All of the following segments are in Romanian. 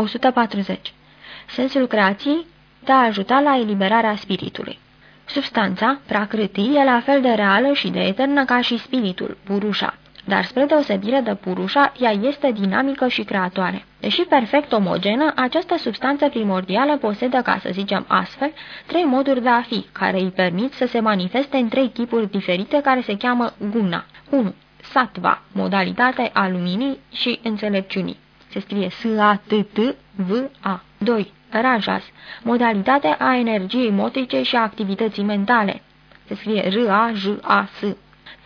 140. Sensul creației de a ajuta la eliberarea spiritului. Substanța, prakriti, e la fel de reală și de eternă ca și spiritul, purușa. Dar spre deosebire de purușa, ea este dinamică și creatoare. Deși perfect omogenă, această substanță primordială posedă, ca să zicem astfel, trei moduri de a fi, care îi permit să se manifeste în trei tipuri diferite care se cheamă guna. 1. Sattva, modalitate a luminii și înțelepciunii. Se scrie S-A-T-T-V-A. 2. Rajas, modalitate a energiei motrice și a activității mentale. Se scrie R-A-J-A-S.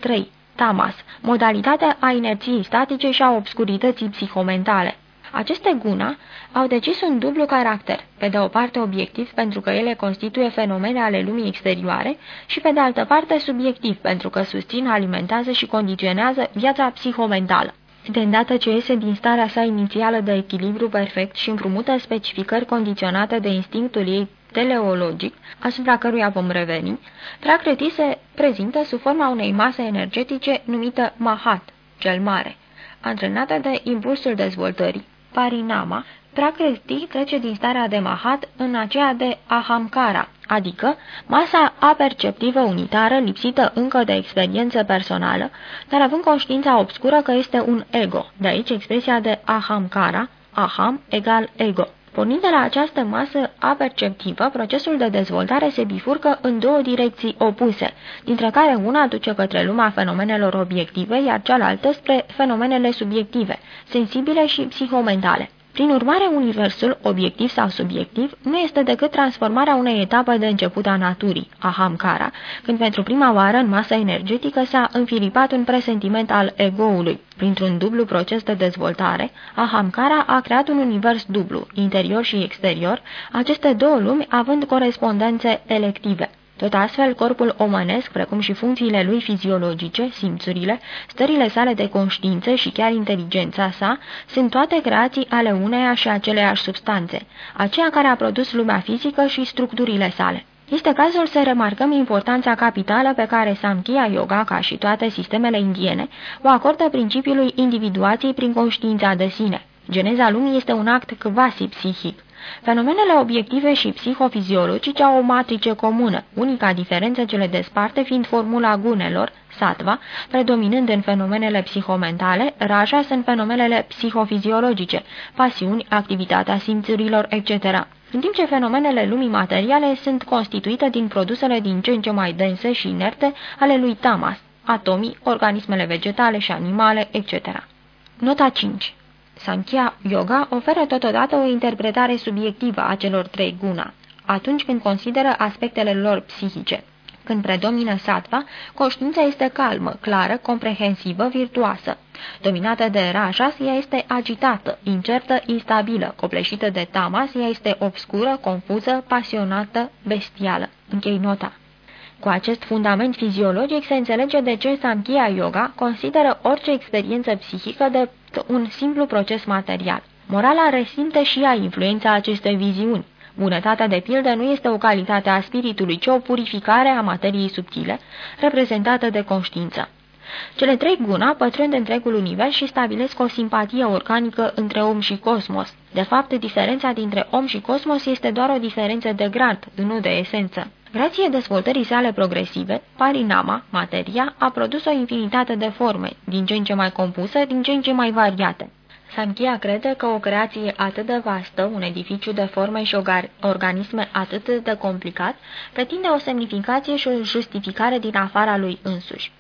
3. Tamas, modalitatea a inerției statice și a obscurității psihomentale. Aceste guna au decis un dublu caracter, pe de o parte obiectiv pentru că ele constituie fenomene ale lumii exterioare și pe de altă parte subiectiv pentru că susțin, alimentează și condiționează viața psihomentală. De îndată ce iese din starea sa inițială de echilibru perfect și împrumută specificări condiționate de instinctul ei teleologic, asupra căruia vom reveni, Prakriti se prezintă sub forma unei mase energetice numită Mahat, cel mare. Antrenată de impulsul dezvoltării, Parinama, Prakriti trece din starea de Mahat în aceea de Ahamkara, adică masa aperceptivă unitară lipsită încă de experiență personală, dar având conștiința obscură că este un ego, de aici expresia de Ahamkara, Aham egal ego. Pornind de la această masă aperceptivă, procesul de dezvoltare se bifurcă în două direcții opuse, dintre care una duce către lumea fenomenelor obiective, iar cealaltă spre fenomenele subiective, sensibile și psihomentale. Prin urmare, universul, obiectiv sau subiectiv, nu este decât transformarea unei etape de început a naturii, a Hamkara, când pentru prima oară în masa energetică s-a înfiripat un presentiment al egoului. Printr-un dublu proces de dezvoltare, Ahamkara a creat un univers dublu, interior și exterior, aceste două lumi având corespondențe elective. Tot astfel, corpul omenesc, precum și funcțiile lui fiziologice, simțurile, stările sale de conștiință și chiar inteligența sa, sunt toate creații ale uneia și aceleiași substanțe, aceea care a produs lumea fizică și structurile sale. Este cazul să remarcăm importanța capitală pe care Samkhya Yoga, ca și toate sistemele indiene, o acordă principiului individuației prin conștiința de sine. Geneza lumii este un act quasi-psihic. Fenomenele obiective și psihofiziologice au o matrice comună, unica diferență ce le desparte fiind formula gunelor, satva, predominând în fenomenele psihomentale, raja sunt fenomenele psihofiziologice, pasiuni, activitatea simțurilor, etc. În timp ce fenomenele lumii materiale sunt constituite din produsele din ce în ce mai dense și inerte ale lui Tamas, atomii, organismele vegetale și animale, etc. Nota 5 Sankhya Yoga oferă totodată o interpretare subiectivă a celor trei guna, atunci când consideră aspectele lor psihice. Când predomină sattva, conștiința este calmă, clară, comprehensivă, virtuoasă. Dominată de rajas, ea este agitată, incertă, instabilă, copleșită de tamas, ea este obscură, confuză, pasionată, bestială. Închei nota. Cu acest fundament fiziologic se înțelege de ce Samkhya Yoga consideră orice experiență psihică de un simplu proces material. Morala resimte și ea influența acestei viziuni. Bunătatea de pildă nu este o calitate a spiritului, ci o purificare a materiei subtile, reprezentată de conștiință. Cele trei guna pătrund întregul univers și stabilesc o simpatie organică între om și cosmos. De fapt, diferența dintre om și cosmos este doar o diferență de grad, nu de esență. Grație dezvoltării sale progresive, Parinama, materia, a produs o infinitate de forme, din ce în ce mai compuse, din ce în ce mai variate. Samkhya crede că o creație atât de vastă, un edificiu de forme și organisme atât de complicat, pretinde o semnificație și o justificare din afara lui însuși.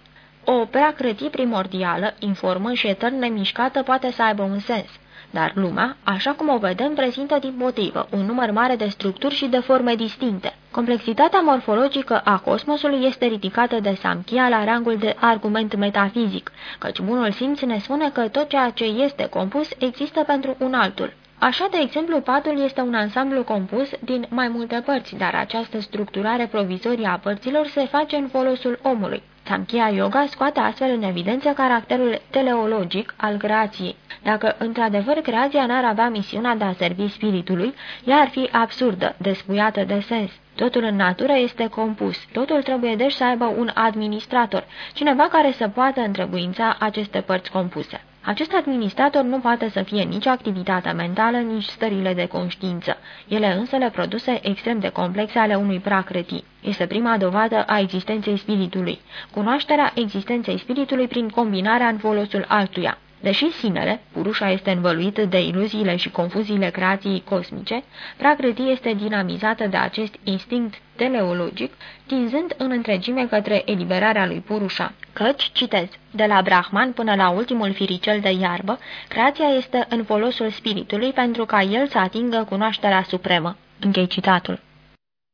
O preacrătie primordială, informă și etern nemișcată poate să aibă un sens, dar lumea, așa cum o vedem, prezintă din motivă un număr mare de structuri și de forme distincte. Complexitatea morfologică a cosmosului este ridicată de Samkhya la rangul de argument metafizic, căci bunul simț ne spune că tot ceea ce este compus există pentru un altul. Așa, de exemplu, patul este un ansamblu compus din mai multe părți, dar această structurare provizorie a părților se face în folosul omului. Samkhya Yoga scoate astfel în evidență caracterul teleologic al creației. Dacă într-adevăr creația n-ar avea misiunea de a servi spiritului, ea ar fi absurdă, despuiată de sens. Totul în natură este compus, totul trebuie deci să aibă un administrator, cineva care să poată întrebuința aceste părți compuse. Acest administrator nu poate să fie nici activitatea mentală, nici stările de conștiință. Ele însă le produse extrem de complexe ale unui prakriti. Este prima dovadă a existenței spiritului. Cunoașterea existenței spiritului prin combinarea în folosul altuia. Deși sinele, Purușa este învăluit de iluziile și confuziile creației cosmice, Prakriti este dinamizată de acest instinct teleologic, tinzând în întregime către eliberarea lui Purușa. Căci, citez, de la Brahman până la ultimul firicel de iarbă, creația este în folosul spiritului pentru ca el să atingă cunoașterea supremă. Închei citatul.